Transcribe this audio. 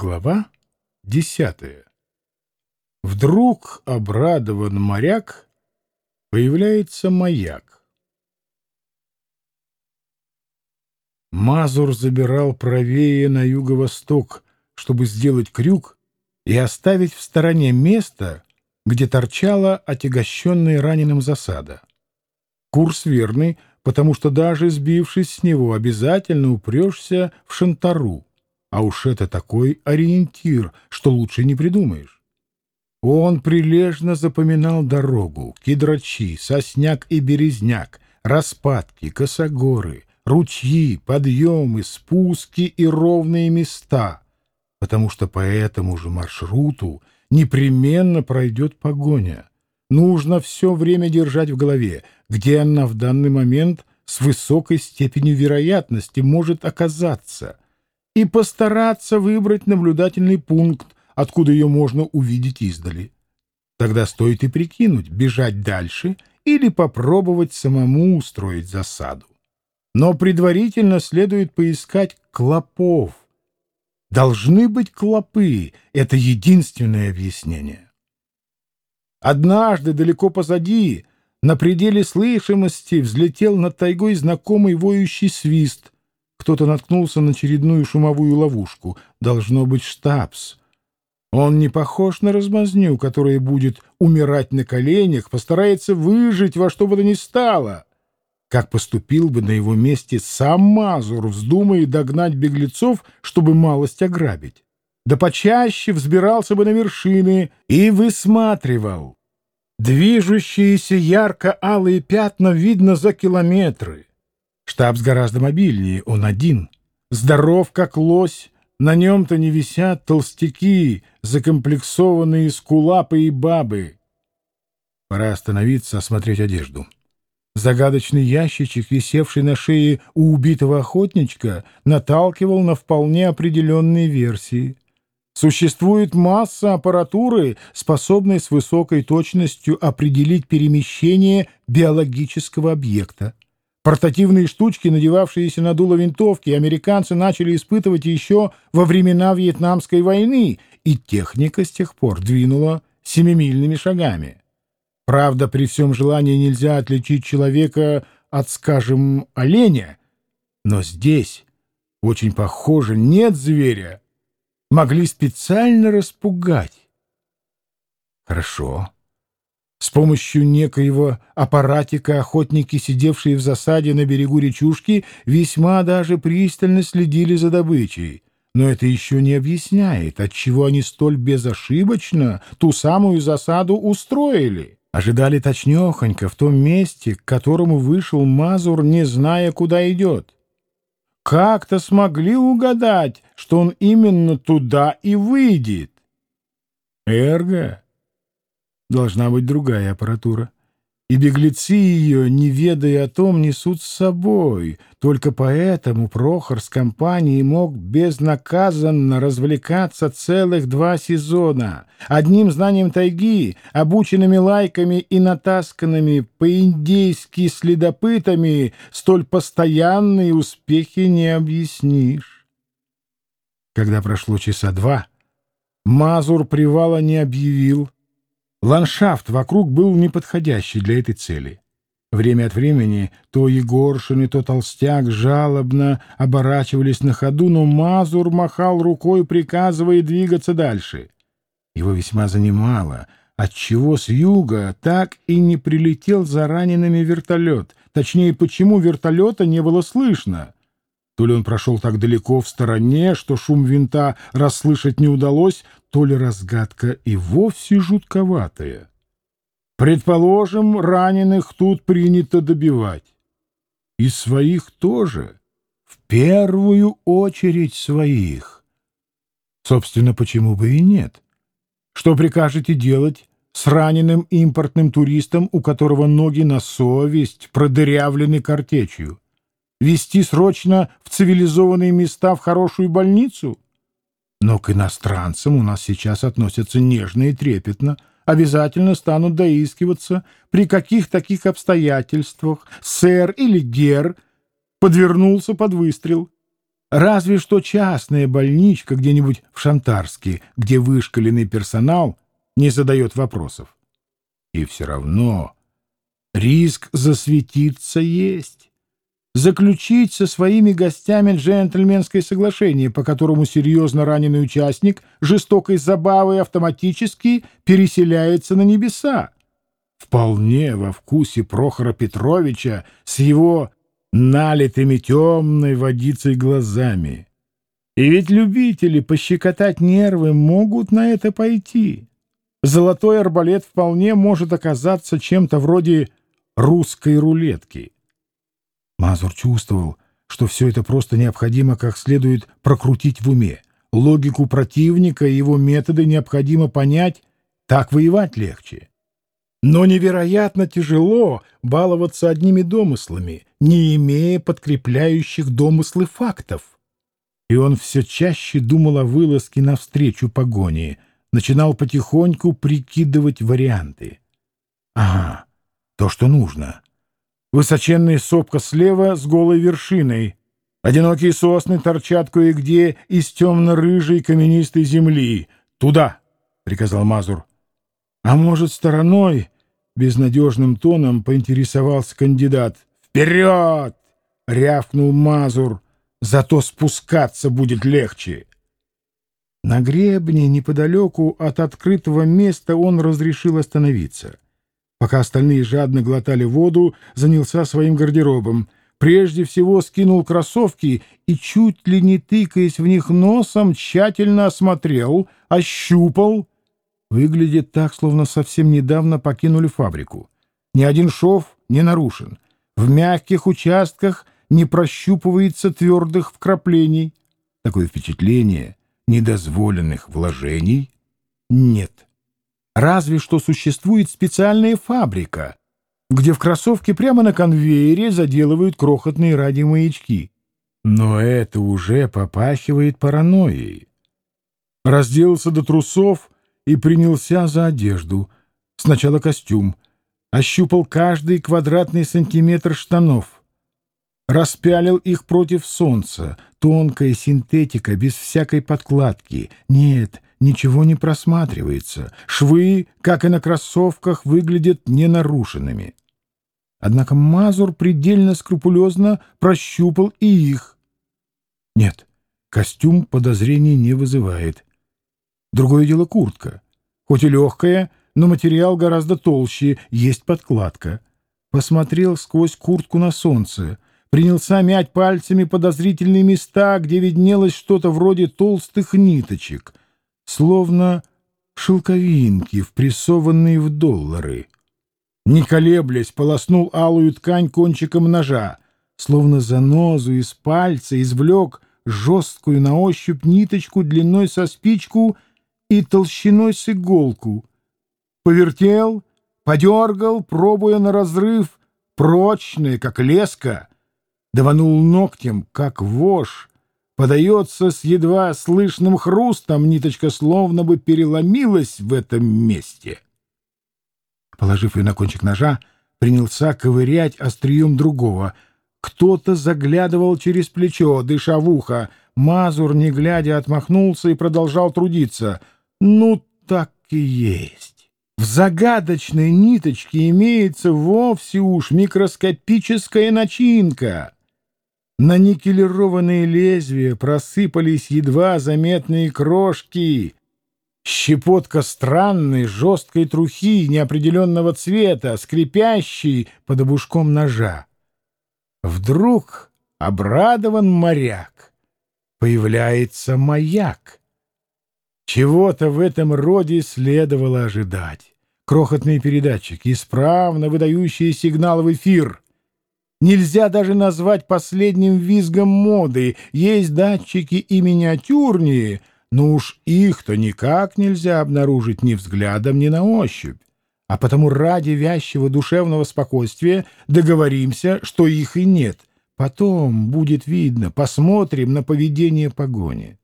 Глава десятая. Вдруг обрадован моряк, появляется маяк. Мазур забирал правее на юго-восток, чтобы сделать крюк и оставить в стороне место, где торчала отягощенная раненым засада. Курс верный, потому что даже сбившись с него, обязательно упрешься в Шантару. А уж это такой ориентир, что лучше не придумаешь. Он прилежно запоминал дорогу, кедрачи, сосняк и березняк, распадки, косогоры, ручьи, подъемы, спуски и ровные места, потому что по этому же маршруту непременно пройдет погоня. Нужно все время держать в голове, где она в данный момент с высокой степенью вероятности может оказаться — и постараться выбрать наблюдательный пункт, откуда ее можно увидеть издали. Тогда стоит и прикинуть, бежать дальше или попробовать самому устроить засаду. Но предварительно следует поискать клопов. Должны быть клопы — это единственное объяснение. Однажды далеко позади, на пределе слышимости, взлетел над тайгой знакомый воющий свист — кто-то наткнулся на очередную шумовую ловушку. Должно быть штабс. Он не похож на размазню, которая будет умирать на коленях, постарается выжить во что бы то ни стало. Как поступил бы на его месте сам Мазур, вздумая догнать беглецов, чтобы малость ограбить? Да почаще взбирался бы на вершины и высматривал. Движущиеся ярко-алые пятна видно за километры. Штабс гораздо мобильнее, он один. Здоров, как лось, на нем-то не висят толстяки, закомплексованные скулапы и бабы. Пора остановиться, осмотреть одежду. Загадочный ящичек, висевший на шее у убитого охотничка, наталкивал на вполне определенные версии. Существует масса аппаратуры, способной с высокой точностью определить перемещение биологического объекта. Портативные штучки, надевавшиеся на дуло винтовки, американцы начали испытывать еще во времена Вьетнамской войны, и техника с тех пор двинула семимильными шагами. Правда, при всем желании нельзя отличить человека от, скажем, оленя, но здесь, очень похоже, нет зверя. Могли специально распугать. Хорошо. С помощью некоего аппаратика охотники, сидевшие в засаде на берегу речушки, весьма даже пристально следили за добычей. Но это еще не объясняет, отчего они столь безошибочно ту самую засаду устроили. Ожидали точнехонько в том месте, к которому вышел Мазур, не зная, куда идет. Как-то смогли угадать, что он именно туда и выйдет. Эрго должна быть другая аппаратура. И беглецы ее, не ведая о том, несут с собой. Только поэтому Прохор с компанией мог безнаказанно развлекаться целых два сезона. Одним знанием тайги, обученными лайками и натасканными по-индейски следопытами, столь постоянные успехи не объяснишь. Когда прошло часа два, Мазур привала не объявил, Ландшафт вокруг был неподходящий для этой цели. Время от времени то Егоршин и то Толстяк жалобно оборачивались на ходу, но Мазур махал рукой, приказывая двигаться дальше. Его весьма занимало, отчего с юга так и не прилетел за ранеными вертолет. Точнее, почему вертолета не было слышно. То ли он прошел так далеко в стороне, что шум винта расслышать не удалось, то ли разгадка и вовсе жутковатая. Предположим, раненых тут принято добивать. И своих тоже. В первую очередь своих. Собственно, почему бы и нет? Что прикажете делать с раненым импортным туристом, у которого ноги на совесть продырявлены картечью? Вести срочно в цивилизованные места в хорошую больницу? Но к иностранцам у нас сейчас относятся нежно и трепетно, обязательно станут доискиваться, при каких таких обстоятельствах сэр или гер подвернулся под выстрел. Разве что частная больничка где-нибудь в Шантарске, где вышкаленный персонал не задает вопросов. И все равно риск засветиться есть. Заключить со своими гостями джентльменское соглашение, по которому серьезно раненый участник жестокой забавы автоматически переселяется на небеса. Вполне во вкусе Прохора Петровича с его налитыми темной водицей глазами. И ведь любители пощекотать нервы могут на это пойти. Золотой арбалет вполне может оказаться чем-то вроде русской рулетки. Мазур чувствовал, что все это просто необходимо как следует прокрутить в уме. Логику противника и его методы необходимо понять, так воевать легче. Но невероятно тяжело баловаться одними домыслами, не имея подкрепляющих домыслы фактов. И он все чаще думал о вылазке навстречу погони, начинал потихоньку прикидывать варианты. Ага, то, что нужно. Высоченная сопка слева с голой вершиной. Одинокие сосны торчат кое-где из темно-рыжей каменистой земли. «Туда!» — приказал Мазур. А может, стороной? Безнадежным тоном поинтересовался кандидат. «Вперед!» — рявкнул Мазур. «Зато спускаться будет легче». На гребне, неподалеку от открытого места, он разрешил остановиться. Пока остальные жадно глотали воду, занялся своим гардеробом. Прежде всего скинул кроссовки и, чуть ли не тыкаясь в них носом, тщательно осмотрел, ощупал — Выглядит так, словно совсем недавно покинули фабрику. Ни один шов не нарушен. В мягких участках не прощупывается твердых вкраплений. Такое впечатление недозволенных вложений нет. Разве что существует специальная фабрика, где в кроссовке прямо на конвейере заделывают крохотные радиомаячки. Но это уже попахивает паранойей. Разделался до трусов — и принялся за одежду. Сначала костюм. Ощупал каждый квадратный сантиметр штанов. Распялил их против солнца. Тонкая синтетика, без всякой подкладки. Нет, ничего не просматривается. Швы, как и на кроссовках, выглядят ненарушенными. Однако Мазур предельно скрупулезно прощупал и их. Нет, костюм подозрений не вызывает. Другое дело куртка. Хоть и легкая, но материал гораздо толще, есть подкладка. Посмотрел сквозь куртку на солнце. Принялся мять пальцами подозрительные места, где виднелось что-то вроде толстых ниточек, словно шелковинки, впрессованные в доллары. Не колеблясь, полоснул алую ткань кончиком ножа, словно занозу из пальца извлек жесткую на ощупь ниточку длиной со спичку — и толщиной с иголку. Повертел, подергал, пробуя на разрыв, прочное, как леска, даванул ногтем, как вож, подается с едва слышным хрустом, ниточка словно бы переломилась в этом месте. Положив ее на кончик ножа, принялся ковырять острием другого. Кто-то заглядывал через плечо, дыша в ухо. Мазур, не глядя, отмахнулся и продолжал трудиться — ну, так и есть. В загадочной ниточке имеется вовсе уж микроскопическая начинка. На никелированные лезвия просыпались едва заметные крошки. Щепотка странной жесткой трухи неопределенного цвета, скрипящей под обушком ножа. Вдруг обрадован моряк. Появляется маяк. Чего-то в этом роде следовало ожидать. Крохотные передатчики, исправно выдающие сигнал в эфир. Нельзя даже назвать последним визгом моды. Есть датчики и миниатюрнее, но уж их-то никак нельзя обнаружить ни взглядом, ни на ощупь. А потому ради вязчего душевного спокойствия договоримся, что их и нет. Потом будет видно, посмотрим на поведение погони.